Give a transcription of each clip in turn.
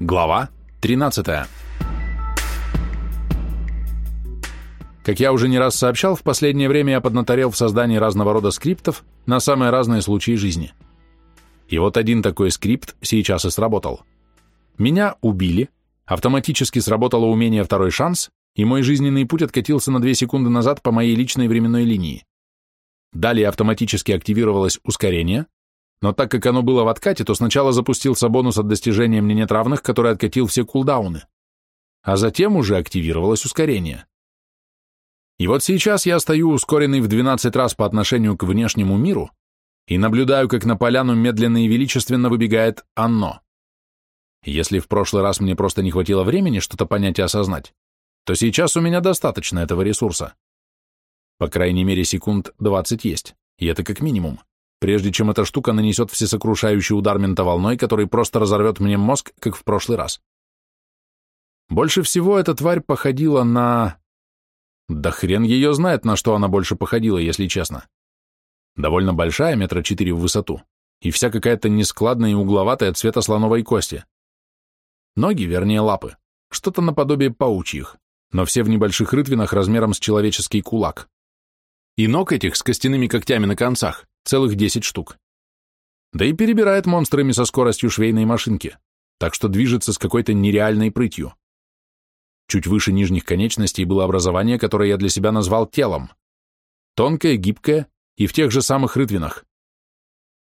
Глава 13. Как я уже не раз сообщал, в последнее время я поднаторел в создании разного рода скриптов на самые разные случаи жизни. И вот один такой скрипт сейчас и сработал. Меня убили, автоматически сработало умение «Второй шанс», и мой жизненный путь откатился на 2 секунды назад по моей личной временной линии. Далее автоматически активировалось ускорение, но так как оно было в откате, то сначала запустился бонус от достижения мне нет равных, который откатил все кулдауны, а затем уже активировалось ускорение. И вот сейчас я стою ускоренный в 12 раз по отношению к внешнему миру и наблюдаю, как на поляну медленно и величественно выбегает оно. Если в прошлый раз мне просто не хватило времени что-то понять и осознать, то сейчас у меня достаточно этого ресурса. По крайней мере, секунд 20 есть, и это как минимум прежде чем эта штука нанесет всесокрушающий удар ментоволной, который просто разорвет мне мозг, как в прошлый раз. Больше всего эта тварь походила на... Да хрен ее знает, на что она больше походила, если честно. Довольно большая, метра четыре в высоту, и вся какая-то нескладная и угловатая цвета слоновой кости. Ноги, вернее лапы, что-то наподобие паучьих, но все в небольших рытвинах размером с человеческий кулак. И ног этих с костяными когтями на концах целых 10 штук. Да и перебирает монстрами со скоростью швейной машинки, так что движется с какой-то нереальной прытью. Чуть выше нижних конечностей было образование, которое я для себя назвал телом. Тонкое, гибкое и в тех же самых рытвинах.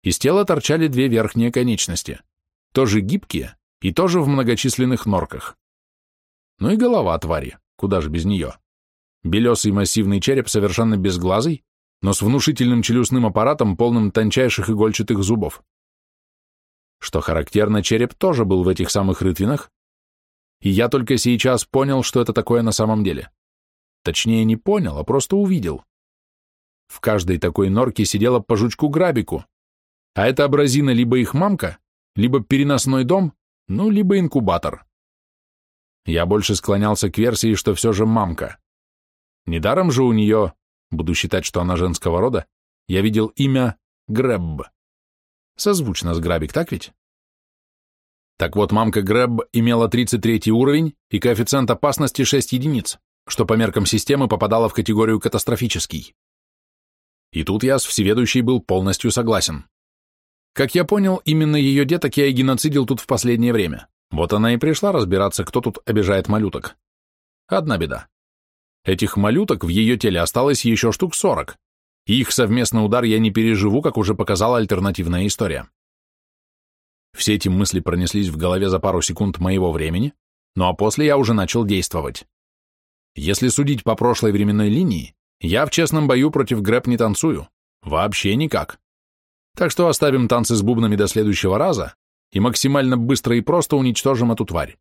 Из тела торчали две верхние конечности, тоже гибкие и тоже в многочисленных норках. Ну и голова твари, куда же без нее. Белесый массивный череп совершенно безглазый, но с внушительным челюстным аппаратом, полным тончайших игольчатых зубов. Что характерно, череп тоже был в этих самых рытвинах, и я только сейчас понял, что это такое на самом деле. Точнее, не понял, а просто увидел. В каждой такой норке сидела по жучку-грабику, а эта абразина либо их мамка, либо переносной дом, ну, либо инкубатор. Я больше склонялся к версии, что все же мамка. Недаром же у нее буду считать, что она женского рода, я видел имя Грэбб. Созвучно с Грабик, так ведь? Так вот, мамка Грэбб имела 33 уровень и коэффициент опасности 6 единиц, что по меркам системы попадало в категорию катастрофический. И тут я с всеведущей был полностью согласен. Как я понял, именно ее деток я и геноцидил тут в последнее время. Вот она и пришла разбираться, кто тут обижает малюток. Одна беда. Этих малюток в ее теле осталось еще штук сорок, их совместный удар я не переживу, как уже показала альтернативная история. Все эти мысли пронеслись в голове за пару секунд моего времени, ну а после я уже начал действовать. Если судить по прошлой временной линии, я в честном бою против Грэп не танцую. Вообще никак. Так что оставим танцы с бубнами до следующего раза и максимально быстро и просто уничтожим эту тварь.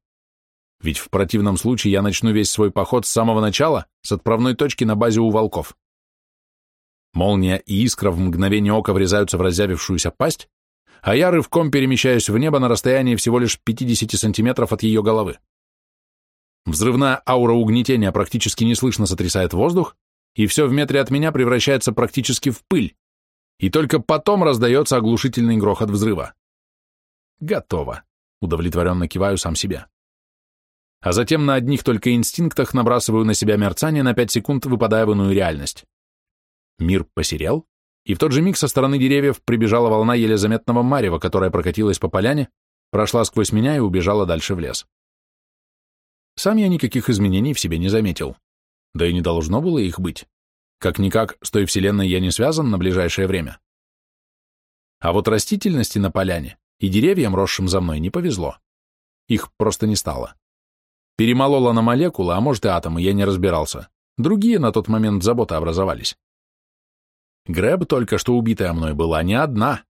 Ведь в противном случае я начну весь свой поход с самого начала, с отправной точки на базе у волков. Молния и искра в мгновение ока врезаются в разъявившуюся пасть, а я рывком перемещаюсь в небо на расстоянии всего лишь 50 сантиметров от ее головы. Взрывная аура угнетения практически неслышно сотрясает воздух, и все в метре от меня превращается практически в пыль, и только потом раздается оглушительный грохот взрыва. Готово. Удовлетворенно киваю сам себе а затем на одних только инстинктах набрасываю на себя мерцание на пять секунд, выпадая в иную реальность. Мир посерел, и в тот же миг со стороны деревьев прибежала волна еле заметного марева, которая прокатилась по поляне, прошла сквозь меня и убежала дальше в лес. Сам я никаких изменений в себе не заметил. Да и не должно было их быть. Как-никак, с той вселенной я не связан на ближайшее время. А вот растительности на поляне и деревьям, росшим за мной, не повезло. Их просто не стало. Перемолола на молекулы, а может и атомы, я не разбирался. Другие на тот момент заботы образовались. Грэб только что убитая мной была не одна.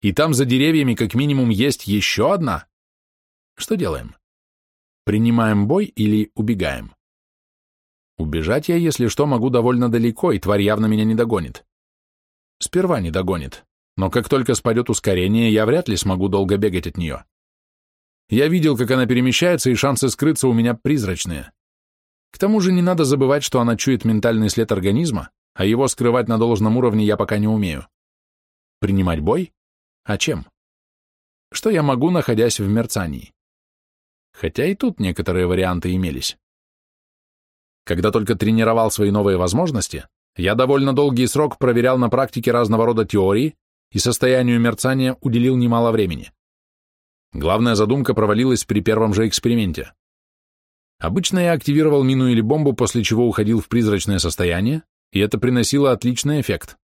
И там за деревьями как минимум есть еще одна. Что делаем? Принимаем бой или убегаем? Убежать я, если что, могу довольно далеко, и тварь явно меня не догонит. Сперва не догонит, но как только спадет ускорение, я вряд ли смогу долго бегать от нее. Я видел, как она перемещается, и шансы скрыться у меня призрачные. К тому же не надо забывать, что она чует ментальный след организма, а его скрывать на должном уровне я пока не умею. Принимать бой? А чем? Что я могу, находясь в мерцании? хотя и тут некоторые варианты имелись. Когда только тренировал свои новые возможности, я довольно долгий срок проверял на практике разного рода теории и состоянию мерцания уделил немало времени. Главная задумка провалилась при первом же эксперименте. Обычно я активировал мину или бомбу, после чего уходил в призрачное состояние, и это приносило отличный эффект.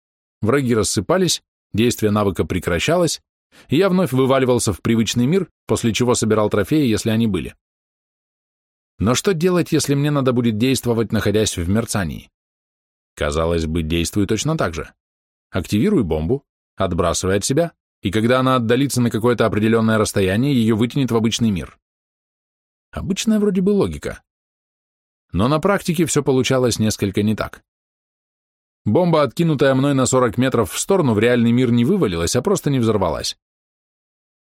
Враги рассыпались, действие навыка прекращалось, и я вновь вываливался в привычный мир, после чего собирал трофеи, если они были. Но что делать, если мне надо будет действовать, находясь в мерцании? Казалось бы, действую точно так же. Активирую бомбу, отбрасывай от себя, и когда она отдалится на какое-то определенное расстояние, ее вытянет в обычный мир. Обычная вроде бы логика. Но на практике все получалось несколько не так. Бомба, откинутая мной на 40 метров в сторону, в реальный мир не вывалилась, а просто не взорвалась.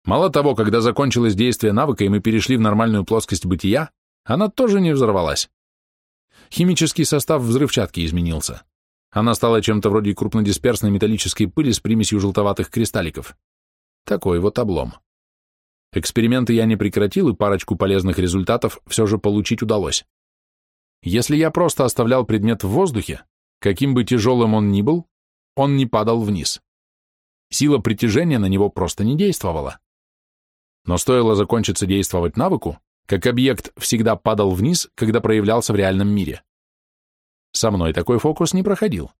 Мало того, когда закончилось действие навыка и мы перешли в нормальную плоскость бытия, она тоже не взорвалась. Химический состав взрывчатки изменился. Она стала чем-то вроде крупнодисперсной металлической пыли с примесью желтоватых кристалликов. Такой вот облом. Эксперименты я не прекратил, и парочку полезных результатов все же получить удалось. Если я просто оставлял предмет в воздухе, каким бы тяжелым он ни был, он не падал вниз. Сила притяжения на него просто не действовала. Но стоило закончиться действовать навыку, как объект всегда падал вниз, когда проявлялся в реальном мире. Со мной такой фокус не проходил.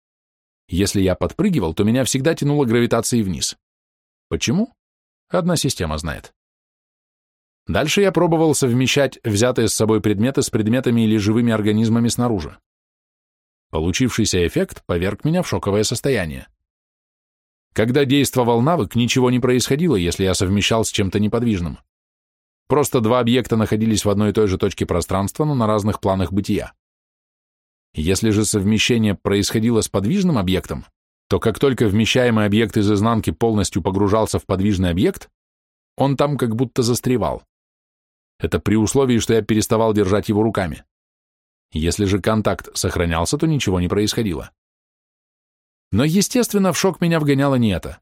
Если я подпрыгивал, то меня всегда тянуло гравитацией вниз. Почему? Одна система знает. Дальше я пробовал совмещать взятые с собой предметы с предметами или живыми организмами снаружи. Получившийся эффект поверг меня в шоковое состояние. Когда действовал навык, ничего не происходило, если я совмещал с чем-то неподвижным. Просто два объекта находились в одной и той же точке пространства, но на разных планах бытия. Если же совмещение происходило с подвижным объектом, то как только вмещаемый объект из изнанки полностью погружался в подвижный объект, он там как будто застревал. Это при условии, что я переставал держать его руками. Если же контакт сохранялся, то ничего не происходило. Но, естественно, в шок меня вгоняло не это.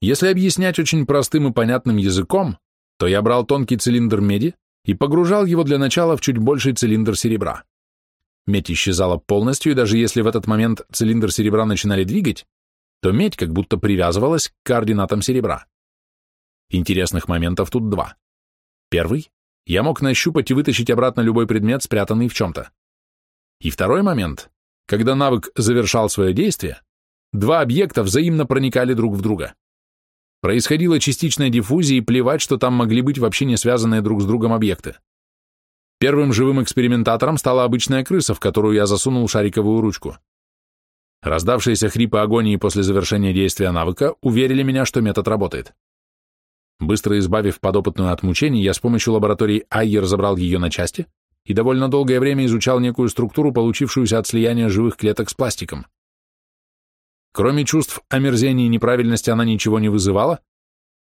Если объяснять очень простым и понятным языком, то я брал тонкий цилиндр меди и погружал его для начала в чуть больший цилиндр серебра. Медь исчезала полностью, и даже если в этот момент цилиндр серебра начинали двигать, то медь как будто привязывалась к координатам серебра. Интересных моментов тут два. Первый — я мог нащупать и вытащить обратно любой предмет, спрятанный в чем-то. И второй момент — когда навык завершал свое действие, два объекта взаимно проникали друг в друга. Происходила частичная диффузия, и плевать, что там могли быть вообще не связанные друг с другом объекты. Первым живым экспериментатором стала обычная крыса, в которую я засунул шариковую ручку. Раздавшиеся хрипы агонии после завершения действия навыка уверили меня, что метод работает. Быстро избавив подопытную от мучений, я с помощью лаборатории Айер забрал ее на части и довольно долгое время изучал некую структуру, получившуюся от слияния живых клеток с пластиком. Кроме чувств омерзения и неправильности она ничего не вызывала,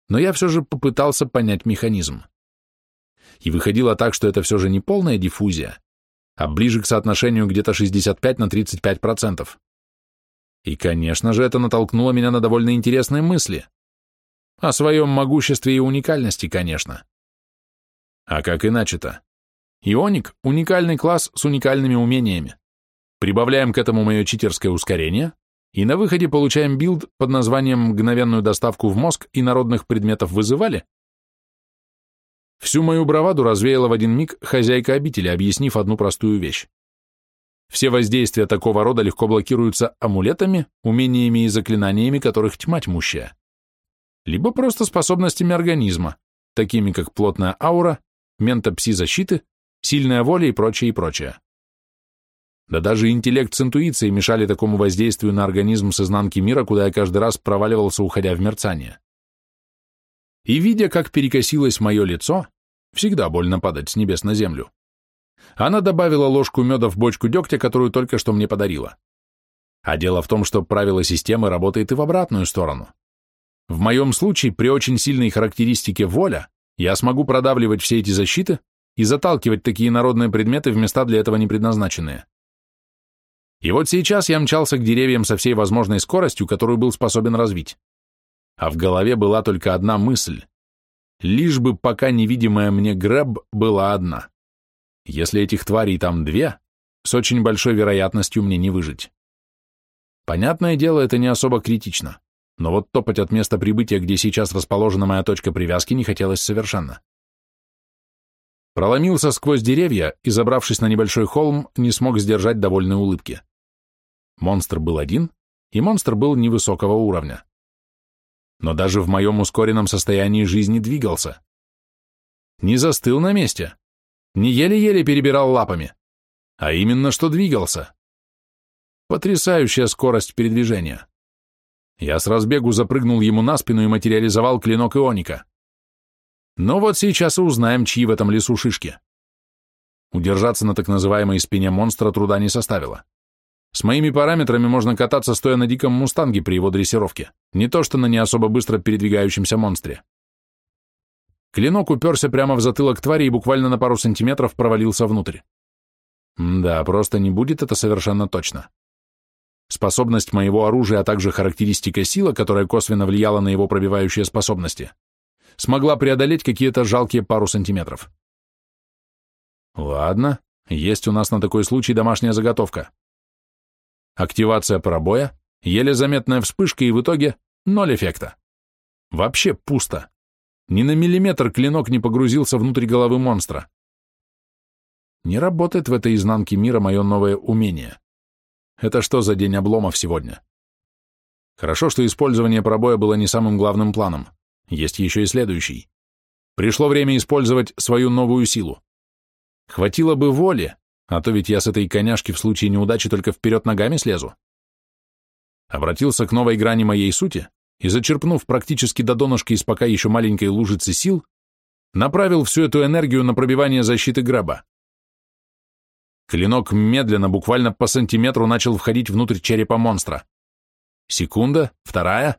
но я все же попытался понять механизм и выходило так, что это все же не полная диффузия, а ближе к соотношению где-то 65 на 35%. И, конечно же, это натолкнуло меня на довольно интересные мысли. О своем могуществе и уникальности, конечно. А как иначе-то? Ионик — уникальный класс с уникальными умениями. Прибавляем к этому мое читерское ускорение, и на выходе получаем билд под названием «Мгновенную доставку в мозг инородных предметов вызывали», Всю мою браваду развеяла в один миг хозяйка обители, объяснив одну простую вещь. Все воздействия такого рода легко блокируются амулетами, умениями и заклинаниями, которых тьма тьмущая. Либо просто способностями организма, такими как плотная аура, ментопси-защиты, сильная воля и прочее, и прочее. Да даже интеллект с интуицией мешали такому воздействию на организм с изнанки мира, куда я каждый раз проваливался, уходя в мерцание и, видя, как перекосилось мое лицо, всегда больно падать с небес на землю, она добавила ложку меда в бочку дегтя, которую только что мне подарила. А дело в том, что правило системы работает и в обратную сторону. В моем случае, при очень сильной характеристике воля, я смогу продавливать все эти защиты и заталкивать такие народные предметы в места для этого не предназначенные. И вот сейчас я мчался к деревьям со всей возможной скоростью, которую был способен развить а в голове была только одна мысль лишь бы пока невидимая мне грэб была одна. Если этих тварей там две, с очень большой вероятностью мне не выжить. Понятное дело, это не особо критично, но вот топать от места прибытия, где сейчас расположена моя точка привязки, не хотелось совершенно. Проломился сквозь деревья и, забравшись на небольшой холм, не смог сдержать довольной улыбки. Монстр был один, и монстр был невысокого уровня. Но даже в моем ускоренном состоянии жизни двигался. Не застыл на месте, не еле-еле перебирал лапами, а именно что двигался. Потрясающая скорость передвижения. Я с разбегу запрыгнул ему на спину и материализовал клинок ионика. Но вот сейчас и узнаем, чьи в этом лесу шишки. Удержаться на так называемой спине монстра труда не составило. С моими параметрами можно кататься, стоя на диком мустанге при его дрессировке, не то что на не особо быстро передвигающемся монстре. Клинок уперся прямо в затылок твари и буквально на пару сантиметров провалился внутрь. Да, просто не будет это совершенно точно. Способность моего оружия, а также характеристика сила, которая косвенно влияла на его пробивающие способности, смогла преодолеть какие-то жалкие пару сантиметров. Ладно, есть у нас на такой случай домашняя заготовка. Активация пробоя, еле заметная вспышка и в итоге ноль эффекта. Вообще пусто. Ни на миллиметр клинок не погрузился внутрь головы монстра. Не работает в этой изнанке мира мое новое умение. Это что за день обломов сегодня? Хорошо, что использование пробоя было не самым главным планом. Есть еще и следующий. Пришло время использовать свою новую силу. Хватило бы воли, а то ведь я с этой коняшки в случае неудачи только вперед ногами слезу. Обратился к новой грани моей сути и, зачерпнув практически до донышка из пока еще маленькой лужицы сил, направил всю эту энергию на пробивание защиты граба. Клинок медленно, буквально по сантиметру, начал входить внутрь черепа монстра. Секунда, вторая.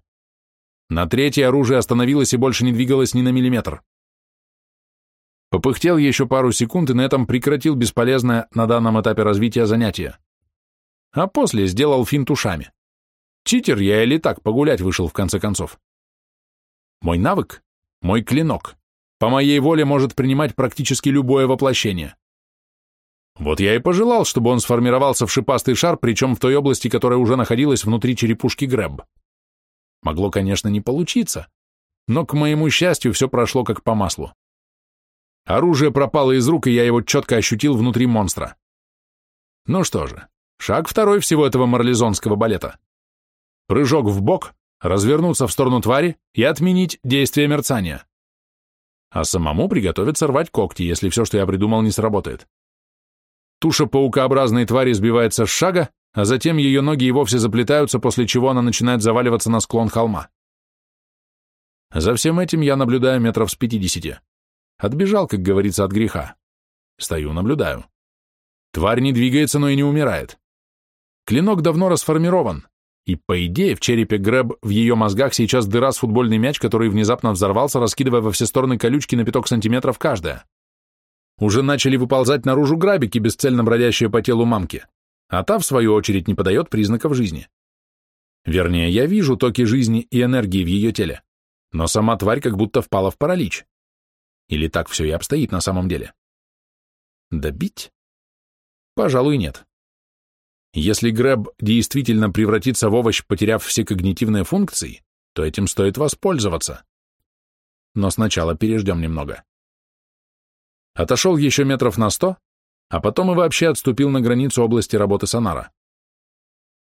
На третье оружие остановилось и больше не двигалось ни на миллиметр. Попыхтел еще пару секунд и на этом прекратил бесполезное на данном этапе развития занятие. А после сделал финт ушами. Читер я или так погулять вышел в конце концов. Мой навык, мой клинок, по моей воле может принимать практически любое воплощение. Вот я и пожелал, чтобы он сформировался в шипастый шар, причем в той области, которая уже находилась внутри черепушки Грэб. Могло, конечно, не получиться, но, к моему счастью, все прошло как по маслу. Оружие пропало из рук, и я его четко ощутил внутри монстра. Ну что же, шаг второй всего этого марлезонского балета прыжок в бок, развернуться в сторону твари и отменить действие мерцания. А самому приготовиться рвать когти, если все, что я придумал, не сработает. Туша паукообразной твари сбивается с шага, а затем ее ноги и вовсе заплетаются, после чего она начинает заваливаться на склон холма. За всем этим я наблюдаю метров с пятидесяти. Отбежал, как говорится, от греха. Стою, наблюдаю. Тварь не двигается, но и не умирает. Клинок давно расформирован, и, по идее, в черепе Грэб в ее мозгах сейчас дыра с футбольный мяч, который внезапно взорвался, раскидывая во все стороны колючки на пяток сантиметров каждая. Уже начали выползать наружу грабики, бесцельно бродящие по телу мамки, а та, в свою очередь, не подает признаков жизни. Вернее, я вижу токи жизни и энергии в ее теле, но сама тварь как будто впала в паралич. Или так все и обстоит на самом деле? Добить? Пожалуй, нет. Если Грэб действительно превратится в овощ, потеряв все когнитивные функции, то этим стоит воспользоваться. Но сначала переждем немного. Отошел еще метров на сто, а потом и вообще отступил на границу области работы сонара.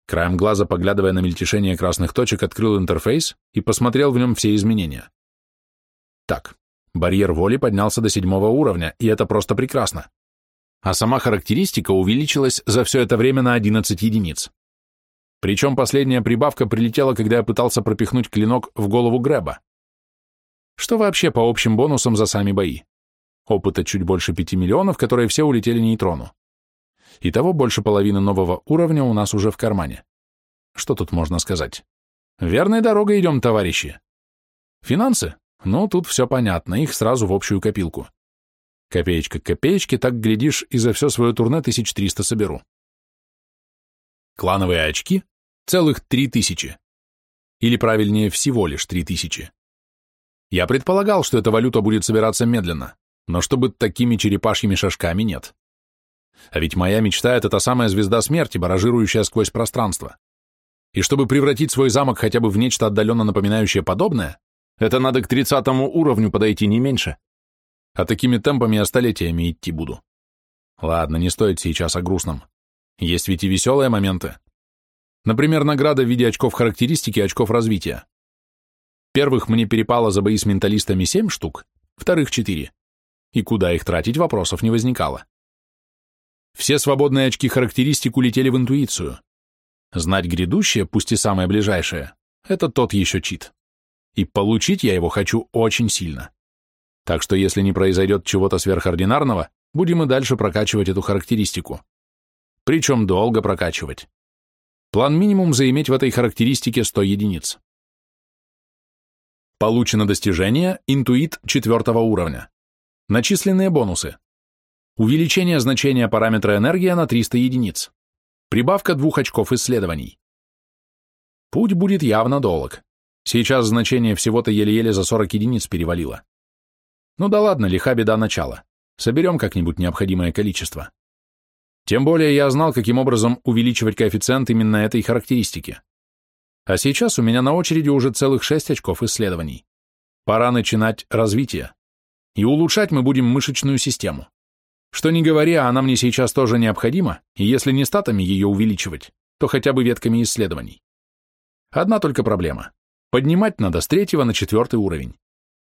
Краем глаза, поглядывая на мельтешение красных точек, открыл интерфейс и посмотрел в нем все изменения. Так, барьер воли поднялся до седьмого уровня, и это просто прекрасно а сама характеристика увеличилась за все это время на 11 единиц. Причем последняя прибавка прилетела, когда я пытался пропихнуть клинок в голову Грэба. Что вообще по общим бонусам за сами бои? Опыта чуть больше 5 миллионов, которые все улетели нейтрону. Итого больше половины нового уровня у нас уже в кармане. Что тут можно сказать? Верной дорогой идем, товарищи. Финансы? Ну, тут все понятно, их сразу в общую копилку. Копеечка к копеечке, так, глядишь, и за все свое турне 1300 соберу. Клановые очки — целых 3000. Или, правильнее, всего лишь 3000. Я предполагал, что эта валюта будет собираться медленно, но чтобы такими черепашьими шажками нет. А ведь моя мечта — это та самая звезда смерти, баражирующая сквозь пространство. И чтобы превратить свой замок хотя бы в нечто отдаленно напоминающее подобное, это надо к тридцатому уровню подойти не меньше. А такими темпами я столетиями идти буду. Ладно, не стоит сейчас о грустном. Есть ведь и веселые моменты. Например, награда в виде очков характеристики и очков развития. Первых мне перепало за бои с менталистами семь штук, вторых четыре. И куда их тратить, вопросов не возникало. Все свободные очки характеристик улетели в интуицию. Знать грядущее, пусть и самое ближайшее, это тот еще чит. И получить я его хочу очень сильно. Так что если не произойдет чего-то сверхординарного, будем и дальше прокачивать эту характеристику. Причем долго прокачивать. План минимум заиметь в этой характеристике 100 единиц. Получено достижение «Интуит» четвертого уровня. Начисленные бонусы. Увеличение значения параметра энергия на 300 единиц. Прибавка двух очков исследований. Путь будет явно долг. Сейчас значение всего-то еле-еле за 40 единиц перевалило. Ну да ладно, лиха беда начала. Соберем как-нибудь необходимое количество. Тем более я знал, каким образом увеличивать коэффициент именно этой характеристики. А сейчас у меня на очереди уже целых 6 очков исследований. Пора начинать развитие. И улучшать мы будем мышечную систему. Что ни говори, а она мне сейчас тоже необходима, и если не статами ее увеличивать, то хотя бы ветками исследований. Одна только проблема. Поднимать надо с третьего на четвертый уровень.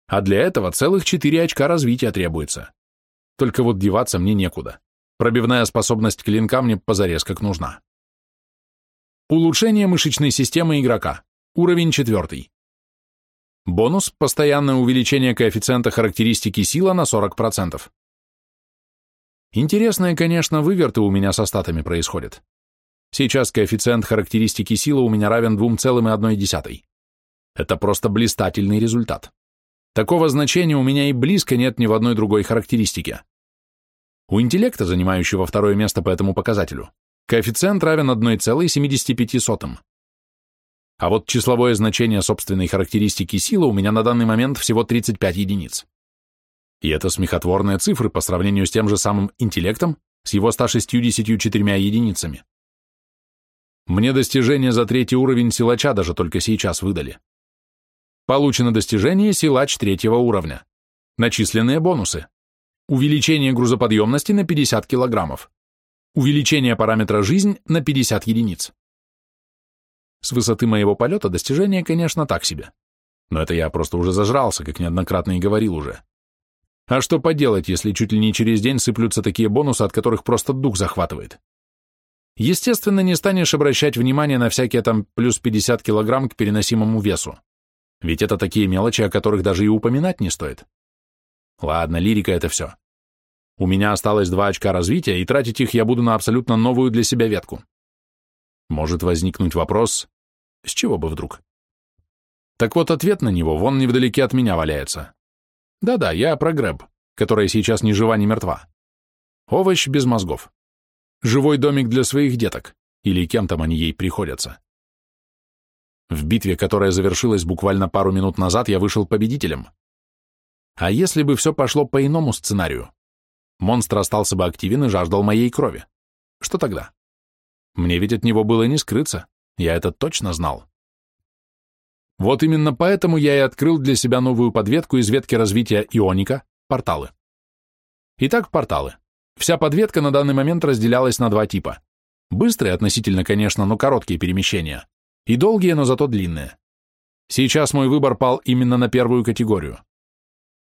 А для этого целых четыре очка развития требуется. Только вот деваться мне некуда. Пробивная способность клинка мне позарез как нужна. Улучшение мышечной системы игрока. Уровень 4. Бонус – постоянное увеличение коэффициента характеристики сила на 40%. Интересные, конечно, выверты у меня со статами происходят. Сейчас коэффициент характеристики силы у меня равен 2,1. Это просто блистательный результат. Такого значения у меня и близко нет ни в одной другой характеристике. У интеллекта, занимающего второе место по этому показателю, Коэффициент равен 1,75. А вот числовое значение собственной характеристики силы у меня на данный момент всего 35 единиц. И это смехотворные цифры по сравнению с тем же самым интеллектом с его 164 единицами. Мне достижение за третий уровень силача даже только сейчас выдали. Получено достижение силач третьего уровня. Начисленные бонусы. Увеличение грузоподъемности на 50 килограммов. Увеличение параметра «жизнь» на 50 единиц. С высоты моего полета достижение, конечно, так себе. Но это я просто уже зажрался, как неоднократно и говорил уже. А что поделать, если чуть ли не через день сыплются такие бонусы, от которых просто дух захватывает? Естественно, не станешь обращать внимание на всякие там плюс 50 килограмм к переносимому весу. Ведь это такие мелочи, о которых даже и упоминать не стоит. Ладно, лирика это все. У меня осталось два очка развития, и тратить их я буду на абсолютно новую для себя ветку. Может возникнуть вопрос, с чего бы вдруг? Так вот, ответ на него вон невдалеке от меня валяется. Да-да, я про Грэб, которая сейчас ни жива, ни мертва. Овощ без мозгов. Живой домик для своих деток, или кем там они ей приходятся. В битве, которая завершилась буквально пару минут назад, я вышел победителем. А если бы все пошло по иному сценарию? Монстр остался бы активен и жаждал моей крови. Что тогда? Мне ведь от него было не скрыться, я это точно знал. Вот именно поэтому я и открыл для себя новую подветку из ветки развития ионика – порталы. Итак, порталы. Вся подветка на данный момент разделялась на два типа. Быстрые относительно, конечно, но короткие перемещения. И долгие, но зато длинные. Сейчас мой выбор пал именно на первую категорию.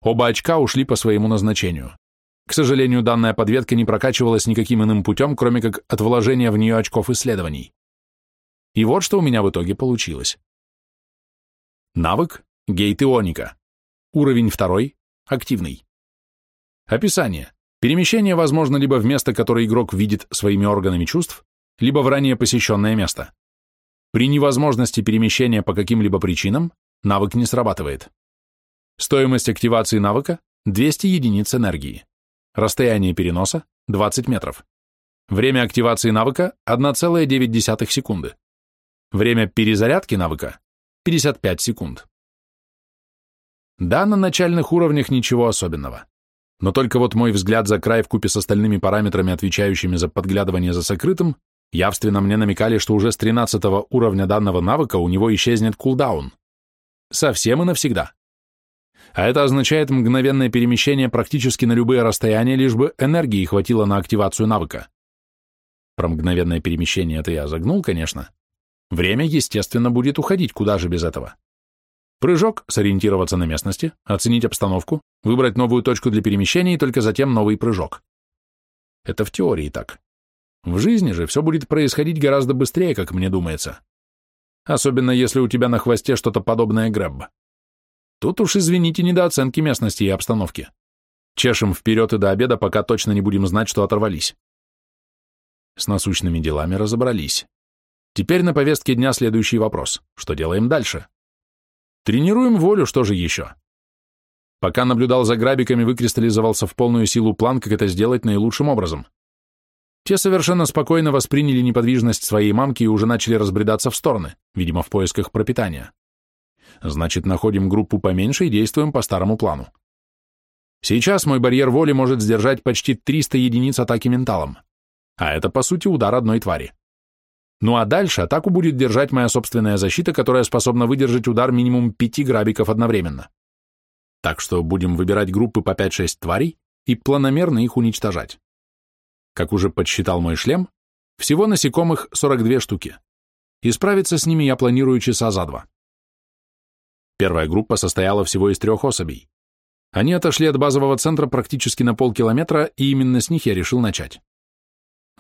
Оба очка ушли по своему назначению. К сожалению, данная подветка не прокачивалась никаким иным путем, кроме как от вложения в нее очков исследований. И вот что у меня в итоге получилось. Навык – гейт ионика. Уровень второй – активный. Описание. Перемещение возможно либо в место, которое игрок видит своими органами чувств, либо в ранее посещенное место. При невозможности перемещения по каким-либо причинам навык не срабатывает. Стоимость активации навыка – 200 единиц энергии. Расстояние переноса – 20 метров. Время активации навыка – 1,9 секунды. Время перезарядки навыка – 55 секунд. Да, на начальных уровнях ничего особенного. Но только вот мой взгляд за край в купе с остальными параметрами, отвечающими за подглядывание за сокрытым, явственно мне намекали, что уже с 13 уровня данного навыка у него исчезнет кулдаун. Совсем и навсегда. А это означает мгновенное перемещение практически на любые расстояния, лишь бы энергии хватило на активацию навыка. Про мгновенное перемещение это я загнул, конечно. Время, естественно, будет уходить, куда же без этого. Прыжок, сориентироваться на местности, оценить обстановку, выбрать новую точку для перемещения и только затем новый прыжок. Это в теории так. В жизни же все будет происходить гораздо быстрее, как мне думается. Особенно если у тебя на хвосте что-то подобное Грэбба. Тут уж, извините, недооценки местности и обстановки. Чешем вперед и до обеда, пока точно не будем знать, что оторвались. С насущными делами разобрались. Теперь на повестке дня следующий вопрос. Что делаем дальше? Тренируем волю, что же еще? Пока наблюдал за грабиками, выкристаллизовался в полную силу план, как это сделать наилучшим образом. Те совершенно спокойно восприняли неподвижность своей мамки и уже начали разбредаться в стороны, видимо, в поисках пропитания. Значит, находим группу поменьше и действуем по старому плану. Сейчас мой барьер воли может сдержать почти 300 единиц атаки менталом. А это, по сути, удар одной твари. Ну а дальше атаку будет держать моя собственная защита, которая способна выдержать удар минимум пяти грабиков одновременно. Так что будем выбирать группы по 5-6 тварей и планомерно их уничтожать. Как уже подсчитал мой шлем, всего насекомых 42 штуки. И справиться с ними я планирую часа за два. Первая группа состояла всего из трех особей. Они отошли от базового центра практически на полкилометра, и именно с них я решил начать.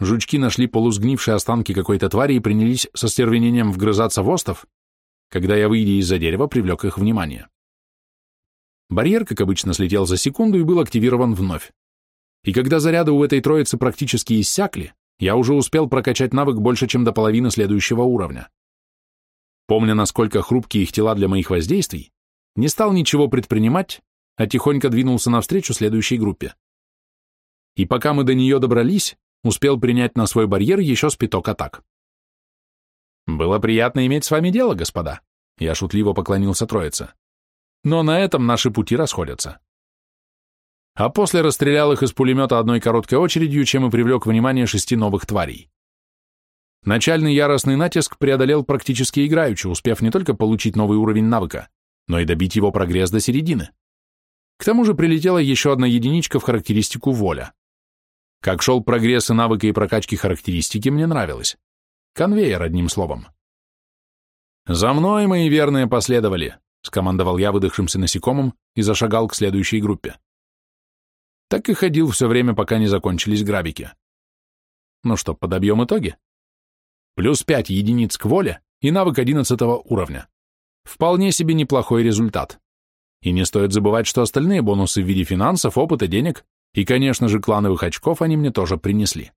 Жучки нашли полусгнившие останки какой-то твари и принялись со стервенением вгрызаться в остов, когда я, выйдя из-за дерева, привлек их внимание. Барьер, как обычно, слетел за секунду и был активирован вновь. И когда заряды у этой троицы практически иссякли, я уже успел прокачать навык больше, чем до половины следующего уровня. Помня, насколько хрупкие их тела для моих воздействий, не стал ничего предпринимать, а тихонько двинулся навстречу следующей группе. И пока мы до нее добрались, успел принять на свой барьер еще с пяток атак. «Было приятно иметь с вами дело, господа», — я шутливо поклонился троице. «Но на этом наши пути расходятся». А после расстрелял их из пулемета одной короткой очередью, чем и привлек внимание шести новых тварей. Начальный яростный натиск преодолел практически играючи, успев не только получить новый уровень навыка, но и добить его прогресс до середины. К тому же прилетела еще одна единичка в характеристику воля. Как шел прогресс и навыка и прокачки характеристики, мне нравилось. Конвейер, одним словом. «За мной, мои верные, последовали», — скомандовал я выдохшимся насекомым и зашагал к следующей группе. Так и ходил все время, пока не закончились грабики. Ну что, подобьем итоги? Плюс 5 единиц к воле и навык 11 уровня. Вполне себе неплохой результат. И не стоит забывать, что остальные бонусы в виде финансов, опыта, денег и, конечно же, клановых очков они мне тоже принесли.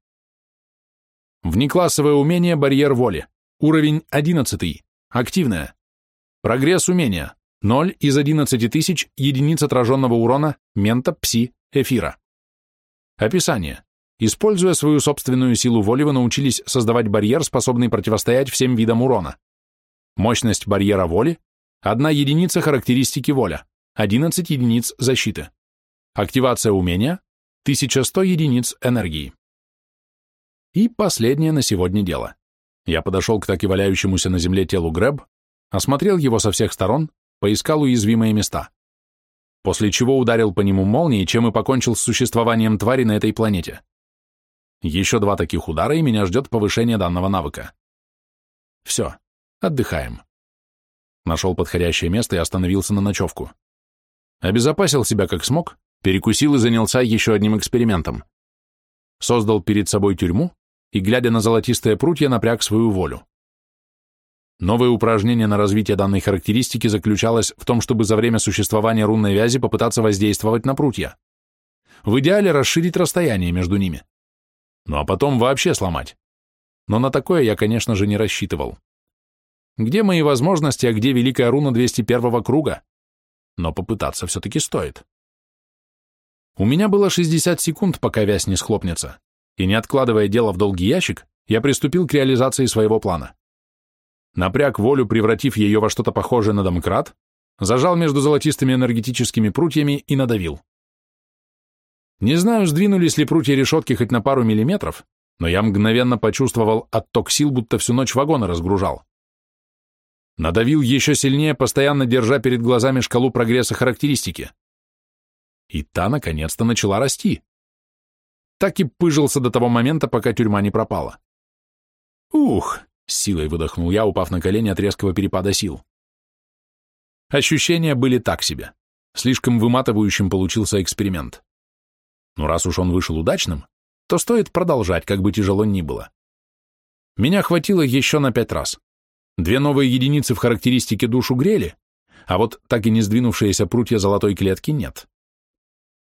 Внеклассовое умение «Барьер воли». Уровень 11. Активное. Прогресс умения. 0 из 11 тысяч единиц отраженного урона, мента, пси, эфира. Описание. Используя свою собственную силу воли, вы научились создавать барьер, способный противостоять всем видам урона. Мощность барьера воли – одна единица характеристики воля, 11 единиц защиты. Активация умения – 1100 единиц энергии. И последнее на сегодня дело. Я подошел к так и валяющемуся на земле телу Грэб, осмотрел его со всех сторон, поискал уязвимые места. После чего ударил по нему молнией, чем и покончил с существованием твари на этой планете. Еще два таких удара, и меня ждет повышение данного навыка. Все, отдыхаем. Нашел подходящее место и остановился на ночевку. Обезопасил себя как смог, перекусил и занялся еще одним экспериментом. Создал перед собой тюрьму и, глядя на золотистые прутья, напряг свою волю. Новое упражнение на развитие данной характеристики заключалось в том, чтобы за время существования рунной вязи попытаться воздействовать на прутья. В идеале расширить расстояние между ними. Ну а потом вообще сломать. Но на такое я, конечно же, не рассчитывал. Где мои возможности, а где великая руна 201 круга? Но попытаться все-таки стоит. У меня было 60 секунд, пока вязь не схлопнется, и не откладывая дело в долгий ящик, я приступил к реализации своего плана. Напряг волю, превратив ее во что-то похожее на домкрат, зажал между золотистыми энергетическими прутьями и надавил. Не знаю, сдвинулись ли прутья решетки хоть на пару миллиметров, но я мгновенно почувствовал отток сил, будто всю ночь вагоны разгружал. Надавил еще сильнее, постоянно держа перед глазами шкалу прогресса характеристики. И та, наконец-то, начала расти. Так и пыжился до того момента, пока тюрьма не пропала. Ух, с силой выдохнул я, упав на колени от резкого перепада сил. Ощущения были так себе. Слишком выматывающим получился эксперимент. Но раз уж он вышел удачным, то стоит продолжать, как бы тяжело ни было. Меня хватило еще на пять раз. Две новые единицы в характеристике душу грели, а вот так и не сдвинувшиеся прутья золотой клетки нет.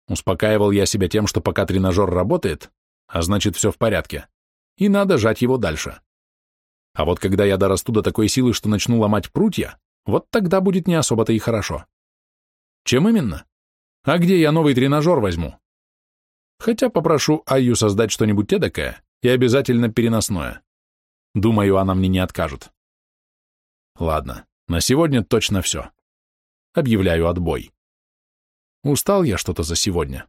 Успокаивал я себя тем, что пока тренажер работает, а значит все в порядке, и надо жать его дальше. А вот когда я дорасту до такой силы, что начну ломать прутья, вот тогда будет не особо-то и хорошо. Чем именно? А где я новый тренажер возьму? Хотя попрошу Айю создать что-нибудь эдакое и обязательно переносное. Думаю, она мне не откажет. Ладно, на сегодня точно все. Объявляю отбой. Устал я что-то за сегодня.